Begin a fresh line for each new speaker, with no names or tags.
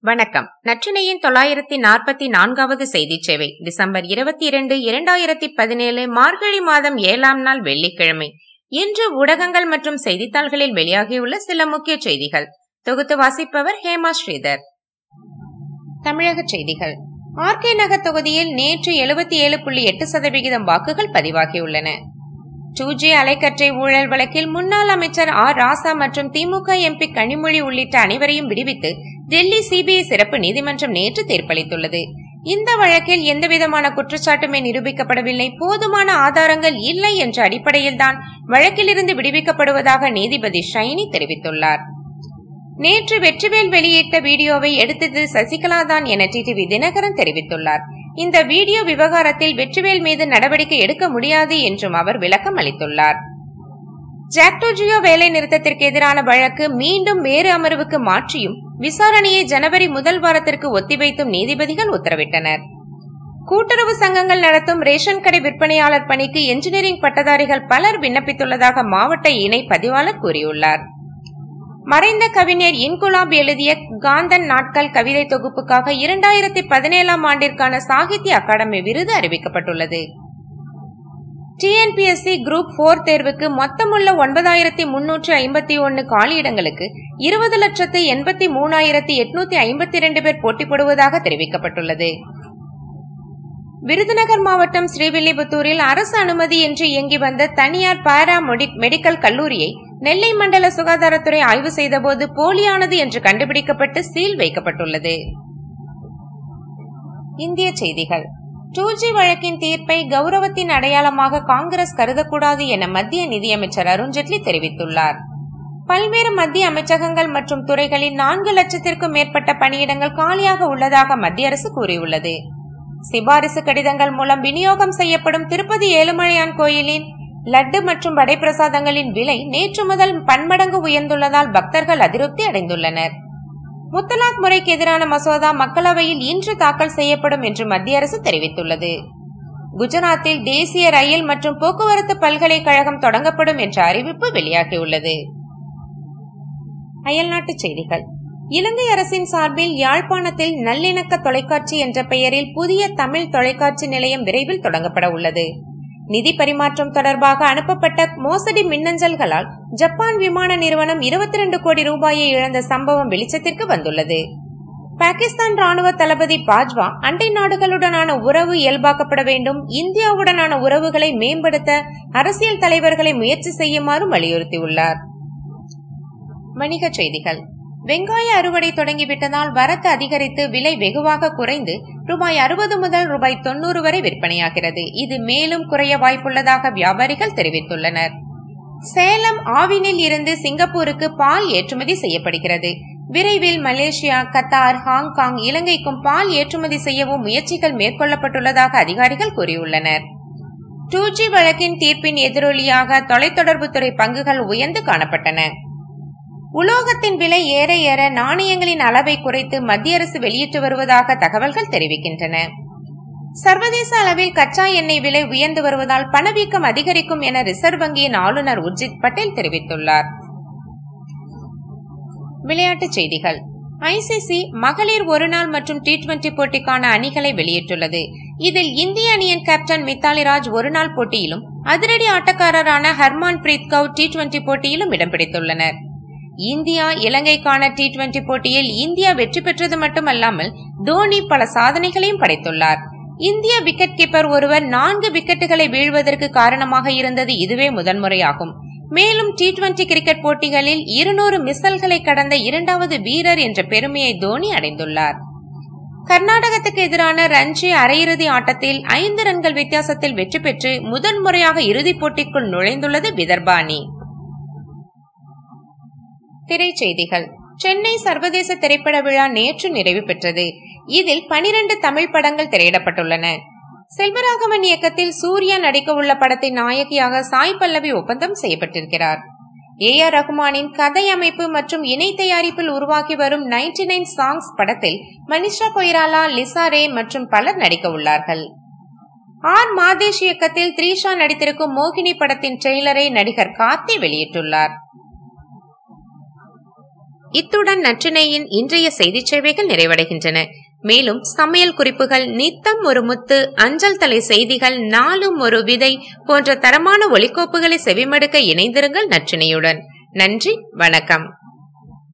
வணக்கம். நற்றினையின் தொள்ளாயிரத்தி நாற்பத்தி நான்காவது செய்தி சேவை டிசம்பர் இருபத்தி இரண்டு இரண்டாயிரத்தி பதினேழு மார்கழி மாதம் ஏழாம் நாள் வெள்ளிக்கிழமை. இன்று ஊடகங்கள் மற்றும் செய்தித்தாள்களில் வெளியாகியுள்ள சில முக்கிய செய்திகள். தொகுத்து வாசிப்பவர் ஹேமா ஸ்ரீதர். தமிழக செய்திகள். ஆர்கே நகர் தொகுதியில் நேற்று எழுபத்தி ஏழு புள்ளி எட்டு சதவிகிதம் வாக்குகள் பதிவாகியுள்ளன. டூ அலைக்கற்றை ஊழல் வழக்கில் முன்னாள் அமைச்சர் ஆர். ராசா மற்றும் திமுக எம்பி கனிமொழி உள்ளிட்ட அனைவரையும் விடுவித்து டெல்லி சிபிஐ சிறப்பு நீதிமன்றம் நேற்று தீர்ப்பளித்துள்ளது. இந்த வழக்கில் எந்தவிதமான குற்றச்சாட்டுமே நிரூபிக்கப்படவில்லை. போதுமான ஆதாரங்கள் இல்லை என்ற அடிப்படையில்தான் வழக்கிலிருந்து விடுவிக்கப்படுவதாக நீதிபதி ஷைனி தெரிவித்துள்ளார். நேற்று வெற்றிவேல் வெளியிட்ட வீடியோவை எடுத்தது சசிகலா தான் என டிடிவி தினகரன் தெரிவித்துள்ளார். இந்த வீடியோ விவகாரத்தில் வெற்றிவேல் மீது நடவடிக்கை எடுக்க முடியாது என்றும் அவர் விளக்கம் அளித்துள்ளார். ஜாக்டோஜியோ வேலை நிறுத்தத்திற்கு எதிரான வழக்கு மீண்டும் வேறு அமர்வுக்கு மாற்றியும் விசாரணையை ஜனவரி முதல் வாரத்திற்கு ஒத்திவைத்தும் நீதிபதிகள் உத்தரவிட்டனர். கூட்டுறவு சங்கங்கள் நடத்தும் ரேஷன் கடை விற்பனையாளர் பணிக்கு என்ஜினியரிங் பட்டதாரிகள் பலர் விண்ணப்பித்துள்ளதாக மாவட்ட இணை பதிவாளர் கூறியுள்ளார். மறைந்த கவிஞர் இன்குலாப் எழுதிய காந்தன் நாட்கள் கவிதை தொகுப்புக்காக இரண்டாயிரத்தி பதினேழாம் ஆண்டிற்கான சாகித்ய அகாடமி விருது அறிவிக்கப்பட்டுள்ளது. டிஎன்பிஎஸ்சி குரூப் போர் தேர்வுக்கு மொத்தமுள்ள ஒன்பதாயிரத்தி முன்னூற்று ஐம்பத்தி ஒன்னு காலியிடங்களுக்கு இருபது லட்சத்து எண்பத்தி மூணாயிரத்தி எட்நூத்தி ஐம்பத்தி இரண்டு பேர் போட்டி போடுவதாக தெரிவிக்கப்பட்டுள்ளது. விருதுநகர் மாவட்டம் ஸ்ரீவில்லிபுத்தூரில் அரசு அனுமதியின்றி இயங்கி வந்த தனியார் பாரா மெடிக்கல் கல்லூரியை நெல்லை மண்டல சுகாதாரத்துறை ஆய்வு செய்தபோது போலியானது என்று கண்டுபிடிக்கப்பட்டு சீல் வைக்கப்பட்டுள்ளது. இந்திய செய்திகள். டூ ஜி வழக்கின் தீர்ப்பை கௌரவத்தின் அடையாளமாக காங்கிரஸ் கருதக்கூடாது என மத்திய நிதியமைச்சர் அருண்ஜேட்லி தெரிவித்துள்ளார். பல்வேறு மத்திய அமைச்சகங்கள் மற்றும் துறைகளில் நான்கு லட்சத்திற்கும் மேற்பட்ட பணியிடங்கள் காலியாக உள்ளதாக மத்திய அரசு கூறியுள்ளது. சிபாரிசு கடிதங்கள் மூலம் விநியோகம் செய்யப்படும் திருப்பதி ஏழுமலையான் கோயிலின் லட்டு மற்றும் வடை பிரசாதங்களின் விலை நேற்று முதல் பன்மடங்கு உயர்ந்துள்ளதால் பக்தர்கள் அதிருப்தி அடைந்துள்ளனர். முத்தலாக் முறைக்கு எதிரான மசோதா மக்களவையில் இன்று தாக்கல் செய்யப்படும் என்று மத்திய அரசு தெரிவித்துள்ளது. குஜராத்தில் தேசிய ரயில் மற்றும் போக்குவரத்து பல்கலைக்கழகம் தொடங்கப்படும் என்ற அறிவிப்பு வெளியாகியுள்ளது. அயல்நாட்டுச் செய்திகள். இலங்கை அரசின் சார்பில் யாழ்ப்பாணத்தில் நல்லிணக்க தொலைக்காட்சி என்ற பெயரில் புதிய தமிழ் தொலைக்காட்சி நிலையம் விரைவில் தொடங்கப்பட உள்ளது. நிதி பரிமாற்றம் தொடர்பாக அனுப்பப்பட்ட மோசடி மின்னஞ்சல்களால் ஜப்பான் விமான நிறுவனம் இருபத்தி ரெண்டு கோடி ரூபாயை இழந்த சம்பவம் வெளிச்சத்திற்கு வந்துள்ளது. பாகிஸ்தான் ராணுவ தளபதி பாஜ்வா அண்டை நாடுகளுடனான உறவு இயல்பாக்கப்பட வேண்டும் இந்தியாவுடனான உறவுகளை மேம்படுத்த அரசியல் தலைவர்களை முயற்சி செய்யுமாறும் வலியுறுத்தியுள்ளார். வணிகச் செய்திகள். வெங்காய அறுவடை தொடங்கிவிட்டதால் வரத்து அதிகரித்து விலை வெகுவாக குறைந்து ரூபாய் அறுபது முதல் ரூபாய் தொன்னூறு வரை விற்பனையாகிறது. இது மேலும் குறைய வாய்ப்புள்ளதாக வியாபாரிகள் தெரிவித்துள்ளனர். சேலம் ஆவினில் இருந்து சிங்கப்பூருக்கு பால் ஏற்றுமதி செய்யப்படுகிறது. விரைவில் மலேசியா கத்தார் ஹாங்காங் இலங்கைக்கும் பால் ஏற்றுமதி செய்யவும் முயற்சிகள் மேற்கொள்ளப்பட்டுள்ளதாக அதிகாரிகள் கூறியுள்ளனர். டூ ஜி வழக்கின் தீர்ப்பின் எதிரொலியாக தொலைத்தொடர்புத்துறை பங்குகள் உயர்ந்து காணப்பட்டன. உலோகத்தின் விலை ஏற ஏற நாணயங்களின் அளவை குறைத்து மத்திய அரசு வெளியிட்டு வருவதாக தகவல்கள் தெரிவிக்கின்றன. சர்வதேச அளவில் கச்சா எண்ணெய் விலை உயர்ந்து வருவதால் பணவீக்கம் அதிகரிக்கும் என ரிசர்வ் வங்கியின் ஆளுநர் உர்ஜித் பட்டேல் தெரிவித்துள்ளார். விளையாட்டுச் செய்திகள். ஐசிசி மகளிர் ஒருநாள் மற்றும் டி டுவெண்டி போட்டிக்கான அணிகளை வெளியிட்டுள்ளது. இதில் இந்திய அணியின் கேப்டன் மித்தாலி ராஜ் ஒருநாள் போட்டியிலும் அதிரடி ஆட்டக்காரரான Harmanpreet Kaur T twenty போட்டியிலும் இடம் பிடித்துள்ளனர். இந்தியா இலங்கைக்கான டி டுவெண்டி போட்டியில் இந்தியா வெற்றி பெற்றது மட்டுமல்லாமல் தோனி பல சாதனைகளையும் படைத்துள்ளார். இந்திய விக்கெட் கீப்பர் ஒருவர் நான்கு விக்கெட்டுகளை வீழ்வதற்கு காரணமாக இருந்தது இதுவே முதன்முறையாகும் மேலும் டி டுவெண்டி கிரிக்கெட் போட்டிகளில் இருநூறு மிசல்களை கடந்த இரண்டாவது வீரர் என்ற பெருமையை தோனி அடைந்துள்ளார். கர்நாடகத்துக்கு எதிரான ரஞ்சி அரையிறுதி ஆட்டத்தில் ஐந்து ரன்கள் வித்தியாசத்தில் வெற்றி பெற்று முதன்முறையாக இறுதிப் போட்டிக்குள் நுழைந்துள்ளது விதர்பாணி. திரைச்செய்திகள். சென்னை சர்வதேச திரைப்பட விழா நேற்று நிறைவு பெற்றது. இதில் பனிரெண்டு தமிழ் படங்கள் திரையிடப்பட்டுள்ளன. செல்வராகவன் இயக்கத்தில் சூர்யா நடிக்க உள்ள படத்தின் நாயகியாக சாய் பல்லவி ஒப்பந்தம் செய்யப்பட்டிருக்கிறார். ஏ ஆர் ரகுமானின் கதை அமைப்பு மற்றும் இணை தயாரிப்பில் உருவாகி வரும் நைன்டி நைன் சாங்ஸ் படத்தில் மனிஷா கொய்ராலா லிசா ரே மற்றும் பலர் நடிக்க உள்ளார்கள் ஆர் மாதேஷ் இயக்கத்தில் த்ரீஷா நடித்திருக்கும் மோகினி படத்தின் ட்ரெய்லரை நடிகர் கார்த்தி வெளியிட்டுள்ளார். இத்துடன் நற்றினையின் இன்றைய செய்தி சேவைகள் நிறைவடைகின்றன. மேலும் சமையல் குறிப்புகள் நித்தம் ஒரு முத்து அஞ்சல் தலை செய்திகள் நாளும் ஒரு விதை போன்ற தரமான ஒலிக்கோப்புகளை செவிமடுக்க இணைந்திருங்கள் நற்றினையுடன். நன்றி வணக்கம்.